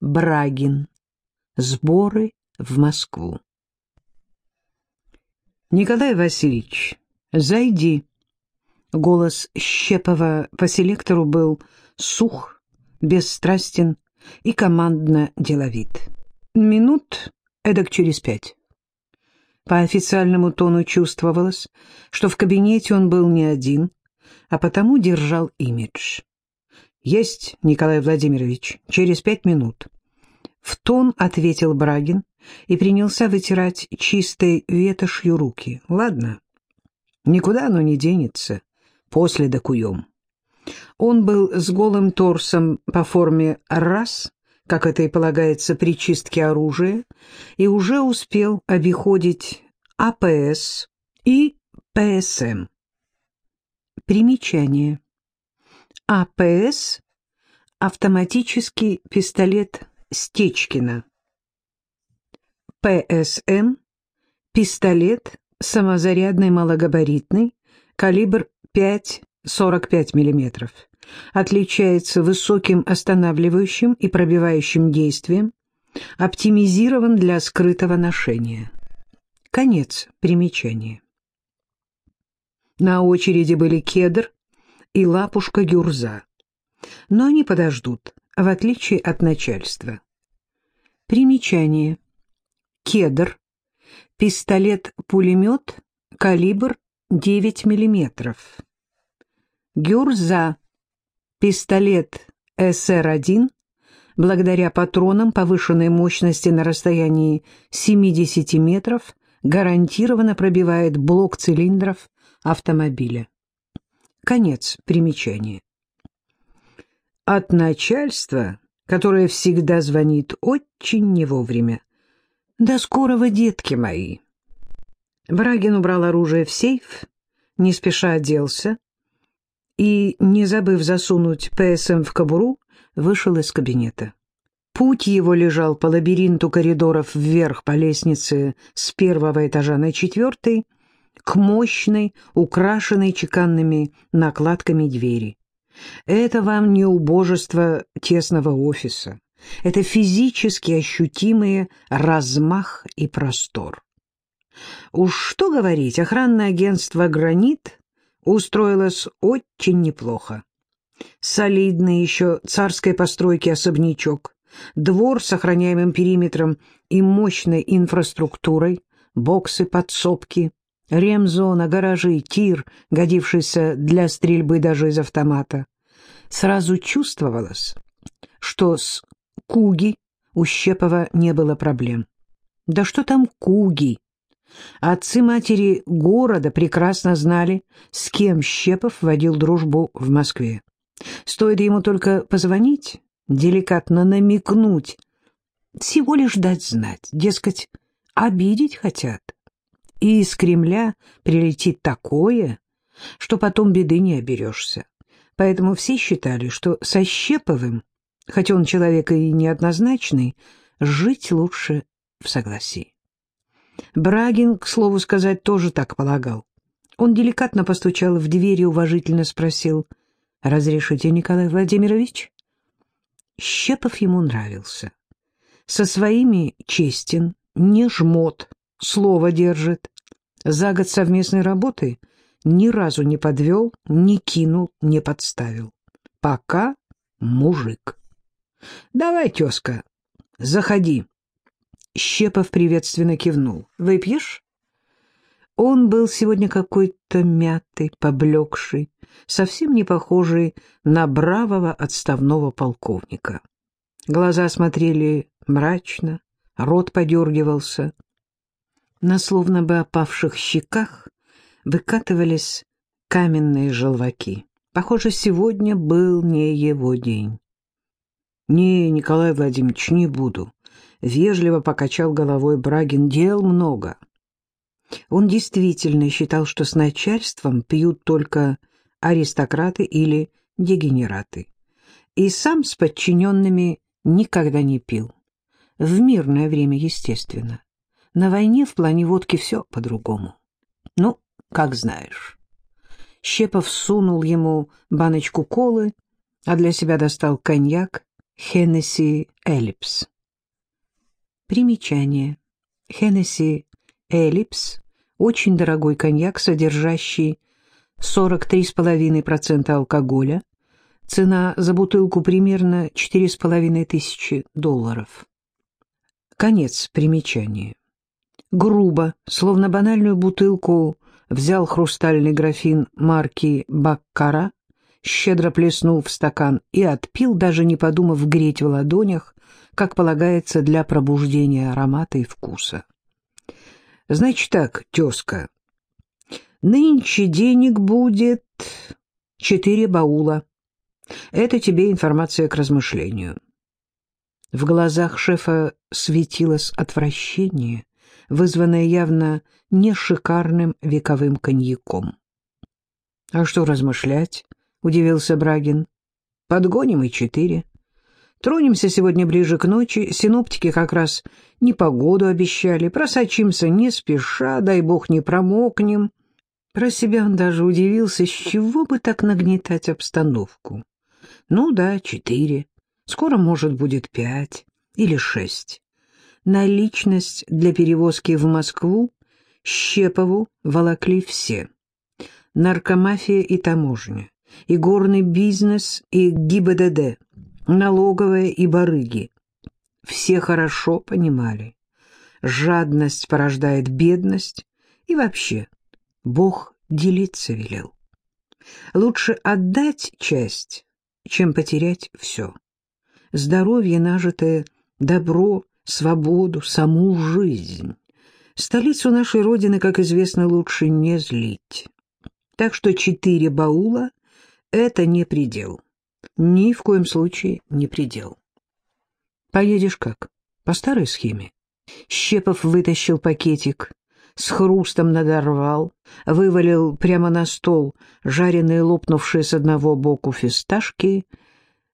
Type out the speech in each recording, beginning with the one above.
Брагин. Сборы в Москву. «Николай Васильевич, зайди». Голос Щепова по селектору был сух, бесстрастен и командно деловит. Минут эдак через пять. По официальному тону чувствовалось, что в кабинете он был не один, а потому держал имидж. «Есть, Николай Владимирович, через пять минут». В тон ответил Брагин и принялся вытирать чистой ветошью руки. «Ладно, никуда оно не денется, после докуем». Он был с голым торсом по форме «раз», как это и полагается при чистке оружия, и уже успел обиходить АПС и ПСМ. Примечание. АПС – автоматический пистолет Стечкина. ПСМ – пистолет самозарядный малогабаритный, калибр 5,45 мм. Отличается высоким останавливающим и пробивающим действием, оптимизирован для скрытого ношения. Конец примечания. На очереди были кедр и лапушка гюрза. Но они подождут, в отличие от начальства. Примечание. Кедр. Пистолет-пулемет. Калибр 9 мм. Гюрза. Пистолет СР-1. Благодаря патронам повышенной мощности на расстоянии 70 метров гарантированно пробивает блок цилиндров автомобиля. Конец примечания. От начальства, которое всегда звонит очень не вовремя. До скорого, детки мои. Брагин убрал оружие в сейф, не спеша оделся и, не забыв засунуть ПСМ в кобуру, вышел из кабинета. Путь его лежал по лабиринту коридоров вверх по лестнице с первого этажа на четвертый, к мощной, украшенной чеканными накладками двери. Это вам не убожество тесного офиса. Это физически ощутимые размах и простор. Уж что говорить, охранное агентство «Гранит» устроилось очень неплохо. Солидный еще царской постройки особнячок, двор с охраняемым периметром и мощной инфраструктурой, боксы, подсобки, ремзона, гаражи, тир, годившийся для стрельбы даже из автомата. Сразу чувствовалось, что с Куги у Щепова не было проблем. Да что там Куги? Отцы-матери города прекрасно знали, с кем Щепов водил дружбу в Москве. Стоит ему только позвонить, деликатно намекнуть, всего лишь дать знать, дескать, обидеть хотят и из Кремля прилетит такое, что потом беды не оберешься. Поэтому все считали, что со Щеповым, хоть он человек и неоднозначный, жить лучше в согласии. Брагин, к слову сказать, тоже так полагал. Он деликатно постучал в дверь и уважительно спросил, «Разрешите, Николай Владимирович?» Щепов ему нравился. Со своими честен, не жмот, слово держит. За год совместной работы ни разу не подвел, не кинул, не подставил. Пока мужик. «Давай, тезка, заходи». Щепов приветственно кивнул. «Выпьешь?» Он был сегодня какой-то мятый, поблекший, совсем не похожий на бравого отставного полковника. Глаза смотрели мрачно, рот подергивался — на словно бы опавших щеках выкатывались каменные желваки. Похоже, сегодня был не его день. «Не, Николай Владимирович, не буду», — вежливо покачал головой Брагин. «Дел много». Он действительно считал, что с начальством пьют только аристократы или дегенераты. И сам с подчиненными никогда не пил. В мирное время, естественно. На войне в плане водки все по-другому. Ну, как знаешь. Щепов сунул ему баночку колы, а для себя достал коньяк Хеннесси Эллипс. Примечание. Хеннесси Эллипс – очень дорогой коньяк, содержащий 43,5% алкоголя. Цена за бутылку примерно 4,5 тысячи долларов. Конец примечания. Грубо, словно банальную бутылку, взял хрустальный графин марки «Баккара», щедро плеснул в стакан и отпил, даже не подумав греть в ладонях, как полагается для пробуждения аромата и вкуса. «Значит так, тезка, нынче денег будет четыре баула. Это тебе информация к размышлению». В глазах шефа светилось отвращение, вызванное явно не шикарным вековым коньяком. «А что размышлять?» — удивился Брагин. «Подгоним и четыре. Тронемся сегодня ближе к ночи. Синоптики как раз непогоду обещали. Просочимся не спеша, дай бог не промокнем». Про себя он даже удивился, с чего бы так нагнетать обстановку. «Ну да, четыре. Скоро, может, будет пять или шесть». Наличность для перевозки в Москву Щепову волокли все. Наркомафия и таможня, и горный бизнес, и ГИБДД, налоговая и барыги. Все хорошо понимали. Жадность порождает бедность, и вообще Бог делиться велел. Лучше отдать часть, чем потерять все. Здоровье нажитое, добро, свободу, саму жизнь. Столицу нашей Родины, как известно, лучше не злить. Так что четыре баула — это не предел. Ни в коем случае не предел. Поедешь как? По старой схеме. Щепов вытащил пакетик, с хрустом надорвал, вывалил прямо на стол жареные лопнувшие с одного боку фисташки,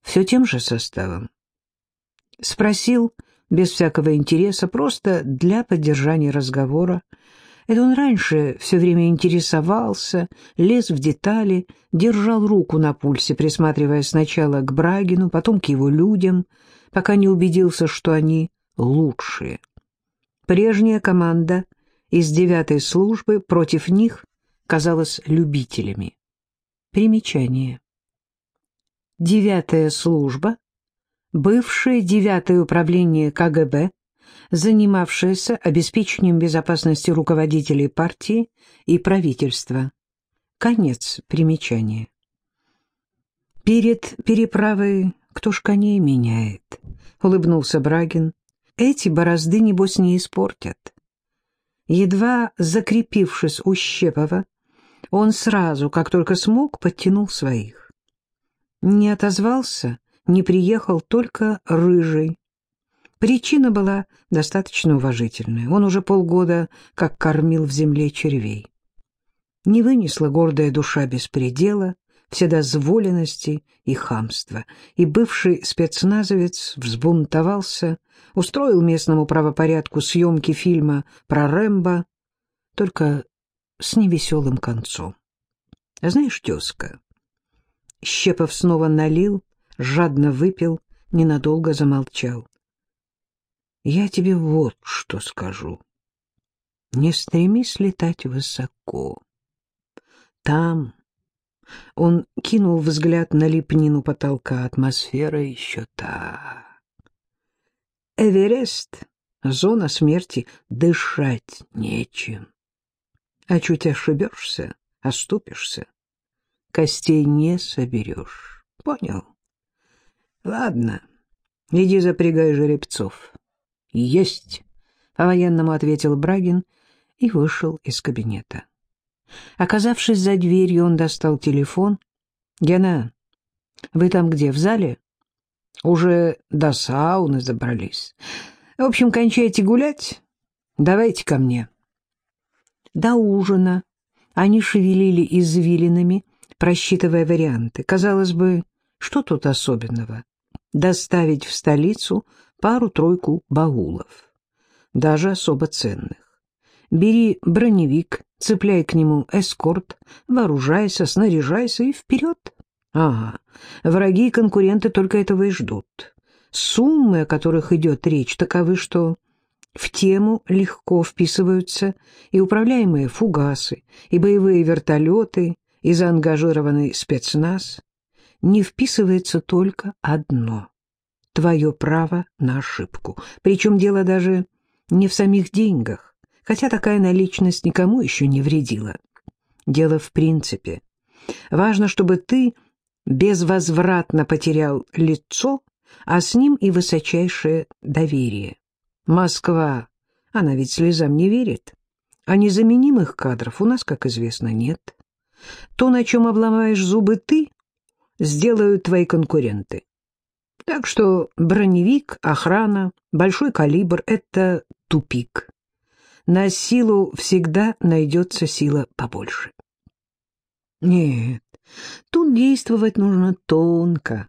все тем же составом. Спросил, без всякого интереса, просто для поддержания разговора. Это он раньше все время интересовался, лез в детали, держал руку на пульсе, присматривая сначала к Брагину, потом к его людям, пока не убедился, что они лучшие. Прежняя команда из девятой службы против них казалась любителями. Примечание. Девятая служба бывшее девятое управление КГБ, занимавшееся обеспечением безопасности руководителей партии и правительства. Конец примечания. «Перед переправой кто ж коней меняет?» — улыбнулся Брагин. «Эти борозды, небось, не испортят». Едва закрепившись у Щепова, он сразу, как только смог, подтянул своих. Не отозвался не приехал только Рыжий. Причина была достаточно уважительная. Он уже полгода как кормил в земле червей. Не вынесла гордая душа беспредела, вседозволенности и хамства, и бывший спецназовец взбунтовался, устроил местному правопорядку съемки фильма про Рэмбо, только с невеселым концом. А знаешь, тезка, Щепов снова налил, жадно выпил, ненадолго замолчал. «Я тебе вот что скажу. Не стремись летать высоко. Там...» Он кинул взгляд на лепнину потолка, атмосфера еще та. Эверест — зона смерти, дышать нечем. А чуть ошибешься, оступишься, костей не соберешь. Понял? Ладно, иди запрягай жеребцов. Есть, по-военному ответил Брагин и вышел из кабинета. Оказавшись за дверью, он достал телефон. «Гена, вы там где, в зале?» «Уже до сауны забрались. В общем, кончайте гулять. Давайте ко мне». До ужина они шевелили извилинами, просчитывая варианты. Казалось бы, что тут особенного? Доставить в столицу пару-тройку баулов, даже особо ценных. Бери броневик, цепляй к нему эскорт, вооружайся, снаряжайся и вперед. Ага, враги и конкуренты только этого и ждут. Суммы, о которых идет речь, таковы, что в тему легко вписываются и управляемые фугасы, и боевые вертолеты, и заангажированный спецназ. Не вписывается только одно — твое право на ошибку. Причем дело даже не в самих деньгах, хотя такая наличность никому еще не вредила. Дело в принципе. Важно, чтобы ты безвозвратно потерял лицо, а с ним и высочайшее доверие. Москва, она ведь слезам не верит. А незаменимых кадров у нас, как известно, нет. То, на чем обломаешь зубы ты, сделают твои конкуренты. Так что броневик, охрана, большой калибр — это тупик. На силу всегда найдется сила побольше. Нет, тут действовать нужно тонко,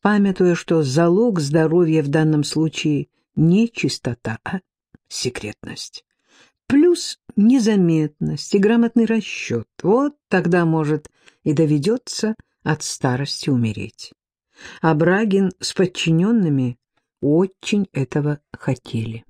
памятуя, что залог здоровья в данном случае не чистота, а секретность. Плюс незаметность и грамотный расчет. Вот тогда, может, и доведется от старости умереть. А Брагин с подчиненными очень этого хотели.